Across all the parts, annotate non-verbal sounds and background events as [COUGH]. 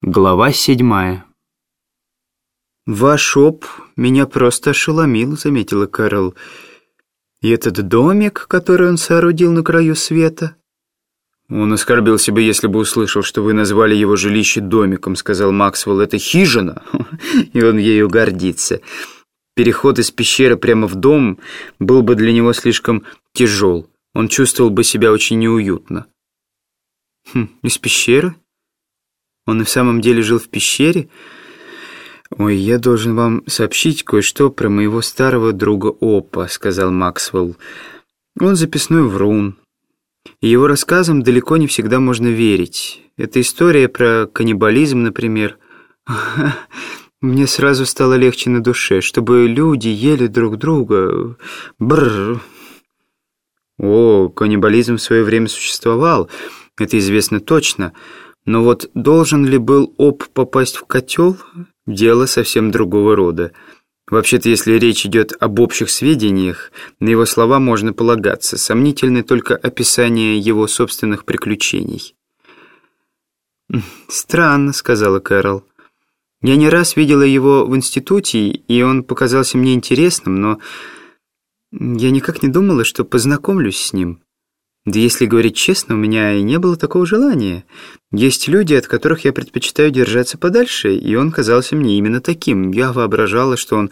Глава седьмая «Ваш оп меня просто ошеломил», — заметила Кэрол. «И этот домик, который он соорудил на краю света?» «Он оскорбил себя, если бы услышал, что вы назвали его жилище домиком», — сказал Максвелл. «Это хижина, [LAUGHS] и он ею гордится. Переход из пещеры прямо в дом был бы для него слишком тяжел. Он чувствовал бы себя очень неуютно». «Хм, из пещеры?» Он и в самом деле жил в пещере? «Ой, я должен вам сообщить кое-что про моего старого друга Опа», — сказал Максвелл. «Он записной врун. Его рассказам далеко не всегда можно верить. Это история про каннибализм, например. [LAUGHS] Мне сразу стало легче на душе, чтобы люди ели друг друга. Бррр. О, каннибализм в свое время существовал, это известно точно. Но вот должен ли был Оп попасть в котел, дело совсем другого рода. Вообще-то, если речь идет об общих сведениях, на его слова можно полагаться. Сомнительны только описание его собственных приключений. «Странно», — сказала Кэрол. «Я не раз видела его в институте, и он показался мне интересным, но я никак не думала, что познакомлюсь с ним». Да если говорить честно, у меня и не было такого желания. Есть люди, от которых я предпочитаю держаться подальше, и он казался мне именно таким. Я воображала, что он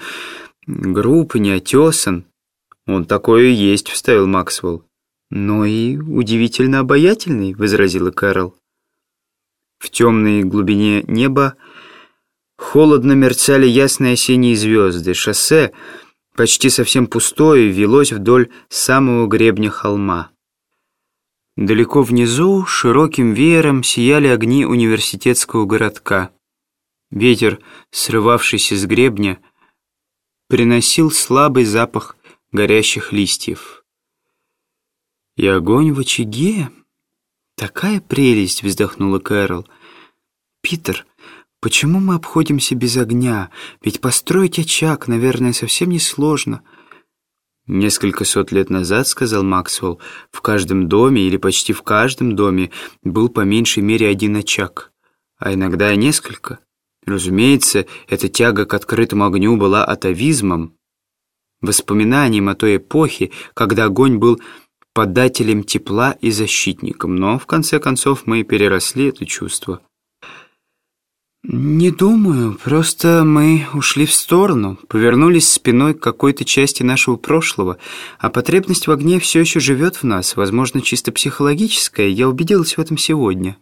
груб неотесан. «Он такой и есть», — вставил Максвелл. «Но и удивительно обаятельный», — возразила Кэрол. В темной глубине неба холодно мерцали ясные осенние звезды. Шоссе, почти совсем пустое, велось вдоль самого гребня холма. Далеко внизу широким веером сияли огни университетского городка. Ветер, срывавшийся с гребня, приносил слабый запах горящих листьев. «И огонь в очаге? Такая прелесть!» — вздохнула Кэрол. «Питер, почему мы обходимся без огня? Ведь построить очаг, наверное, совсем несложно». Несколько сот лет назад, сказал Максвелл, в каждом доме или почти в каждом доме был по меньшей мере один очаг, а иногда и несколько. Разумеется, эта тяга к открытому огню была атовизмом, воспоминанием о той эпохе, когда огонь был подателем тепла и защитником, но в конце концов мы переросли это чувство. «Не думаю, просто мы ушли в сторону, повернулись спиной к какой-то части нашего прошлого, а потребность в огне все еще живет в нас, возможно, чисто психологическая, я убедилась в этом сегодня.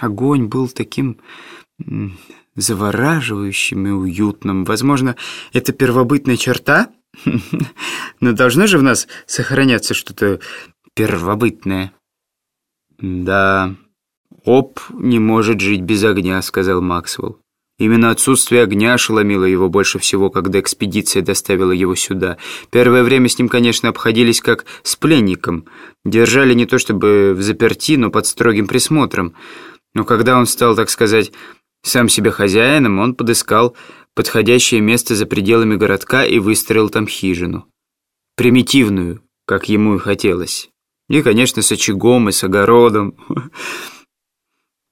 Огонь был таким завораживающим и уютным. Возможно, это первобытная черта, [LAUGHS] но должно же в нас сохраняться что-то первобытное». «Да...» «Оп не может жить без огня», — сказал Максвелл. Именно отсутствие огня ошеломило его больше всего, когда экспедиция доставила его сюда. Первое время с ним, конечно, обходились как с пленником. Держали не то чтобы в заперти, но под строгим присмотром. Но когда он стал, так сказать, сам себе хозяином, он подыскал подходящее место за пределами городка и выстроил там хижину. Примитивную, как ему и хотелось. И, конечно, с очагом и с огородом. [LAUGHS]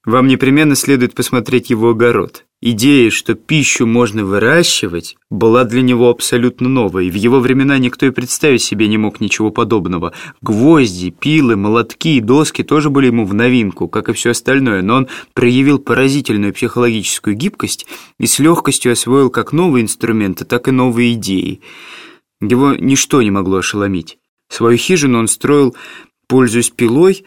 Вам непременно следует посмотреть его огород. Идея, что пищу можно выращивать, была для него абсолютно новой. В его времена никто и представить себе не мог ничего подобного. Гвозди, пилы, молотки и доски тоже были ему в новинку, как и все остальное, но он проявил поразительную психологическую гибкость и с легкостью освоил как новые инструменты, так и новые идеи. Его ничто не могло ошеломить. Свою хижину он строил, пользуясь пилой,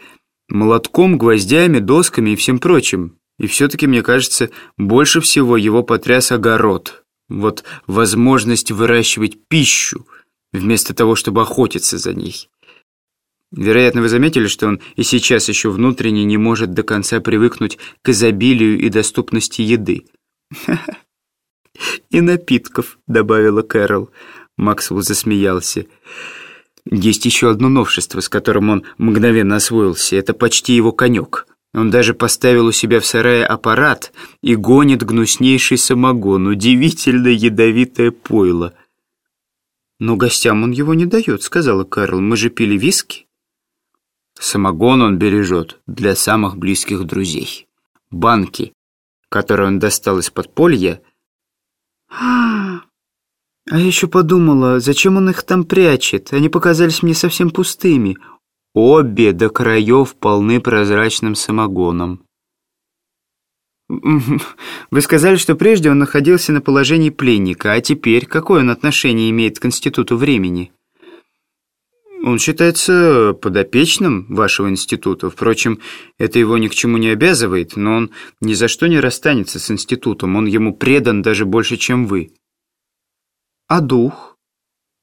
молотком, гвоздями, досками и всем прочим. И все-таки, мне кажется, больше всего его потряс огород. Вот возможность выращивать пищу, вместо того, чтобы охотиться за ней. Вероятно, вы заметили, что он и сейчас еще внутренне не может до конца привыкнуть к изобилию и доступности еды. [LAUGHS] «И напитков», — добавила Кэрол. Максвелл засмеялся. Есть еще одно новшество, с которым он мгновенно освоился. Это почти его конек. Он даже поставил у себя в сарае аппарат и гонит гнуснейший самогон, удивительно ядовитое пойло. «Но гостям он его не дает», — сказала Карл. «Мы же пили виски». Самогон он бережет для самых близких друзей. Банки, которое он достал из подполья. А, а я еще подумала, зачем он их там прячет? Они показались мне совсем пустыми. Обе до краев полны прозрачным самогоном. [LAUGHS] Вы сказали, что прежде он находился на положении пленника, а теперь какое он отношение имеет к институту времени? Он считается подопечным вашего института. Впрочем, это его ни к чему не обязывает, но он ни за что не расстанется с институтом. Он ему предан даже больше, чем вы. А дух?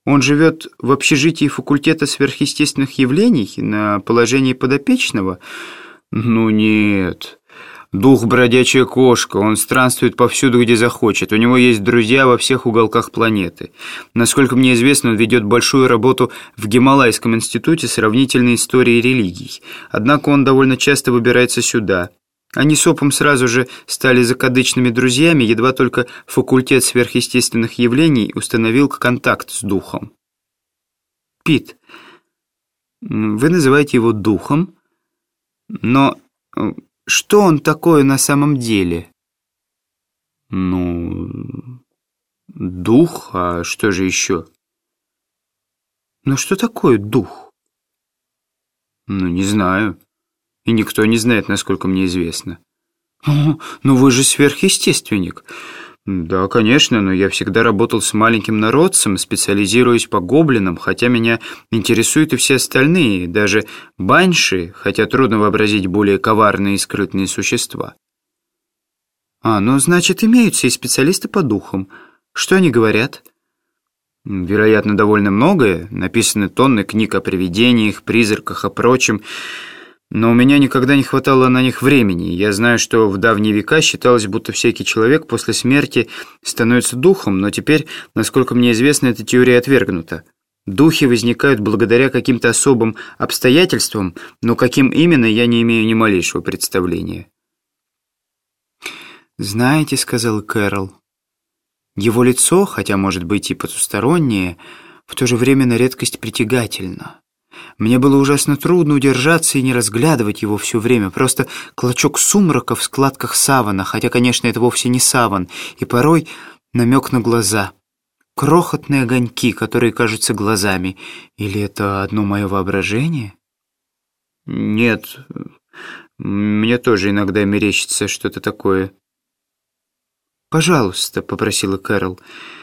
Он живет в общежитии факультета сверхъестественных явлений на положении подопечного? Ну нет... Дух бродячая кошка, он странствует повсюду, где захочет. У него есть друзья во всех уголках планеты. Насколько мне известно, он ведет большую работу в Гималайском институте сравнительной истории религий. Однако он довольно часто выбирается сюда. Они с Опом сразу же стали закадычными друзьями, едва только факультет сверхъестественных явлений установил контакт с духом. Пит, вы называете его духом, но что он такое на самом деле? Ну, дух, а что же еще? Ну что такое дух? Ну, не знаю. И никто не знает, насколько мне известно. Но ну вы же сверхъестественник. Да, конечно, но я всегда работал с маленьким народцем, специализируясь по гоблинам, хотя меня интересуют и все остальные, даже баньши, хотя трудно вообразить более коварные и скрытные существа. А, ну, значит, имеются и специалисты по духам. Что они говорят? Вероятно, довольно многое. Написаны тонны книг о привидениях, призраках, о прочем. Но у меня никогда не хватало на них времени. Я знаю, что в давние века считалось, будто всякий человек после смерти становится духом, но теперь, насколько мне известно, эта теория отвергнута. Духи возникают благодаря каким-то особым обстоятельствам, но каким именно, я не имею ни малейшего представления. «Знаете», — сказал Кэрол, — «его лицо, хотя может быть и потустороннее, в то же время на редкость притягательно». Мне было ужасно трудно удержаться и не разглядывать его все время. Просто клочок сумрака в складках савана, хотя, конечно, это вовсе не саван, и порой намек на глаза. Крохотные огоньки, которые кажутся глазами. Или это одно мое воображение? Нет, мне тоже иногда мерещится что-то такое. «Пожалуйста», — попросила Кэрол,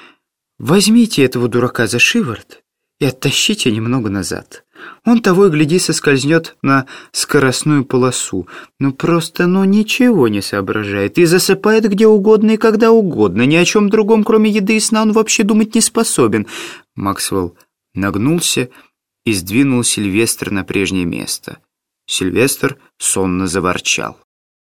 — «возьмите этого дурака за шиворот и оттащите немного назад». Он того и гляди соскользнет на скоростную полосу. Ну просто, ну ничего не соображает. И засыпает где угодно и когда угодно. Ни о чем другом, кроме еды и сна, он вообще думать не способен. Максвелл нагнулся и сдвинул Сильвестр на прежнее место. Сильвестр сонно заворчал.